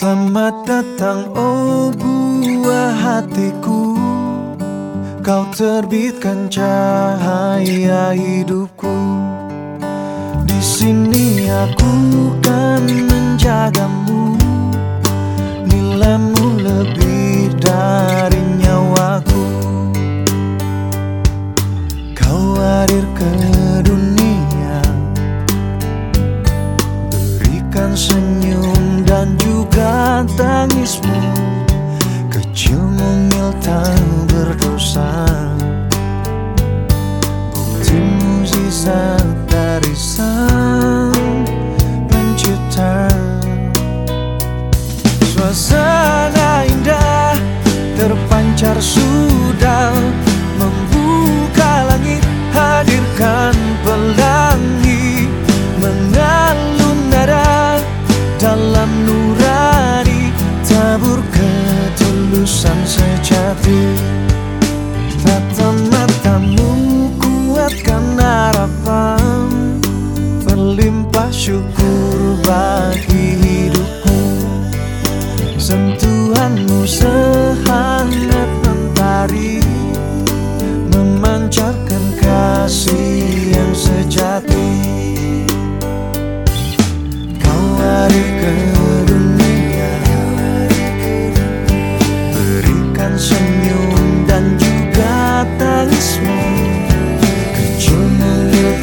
Selamat datang oh buah hatiku. Kau terbitkan cahaya hidupku. Di sini aku kan menjagamu. Nilaimu lebih dari nyawaku. Kau hadir ke dunia. Berikan senyum dan juga tangismu Kecil mungil tak berdosa. Bukti mukjizat dari sang pencipta. Suasana indah terpancar sudah kuatkan harapan Berlimpah syukur bagi hidupku. Sentuhanmu sehangat mentari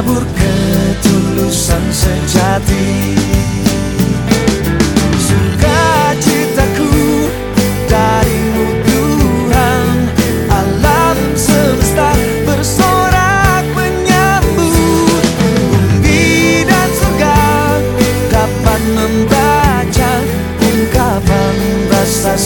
tabur ketulusan sejati. Sukacitaku darimu Tuhan Alam semesta bersorak menyambut. Bumi dan surga dapat membaca ungkapan rasa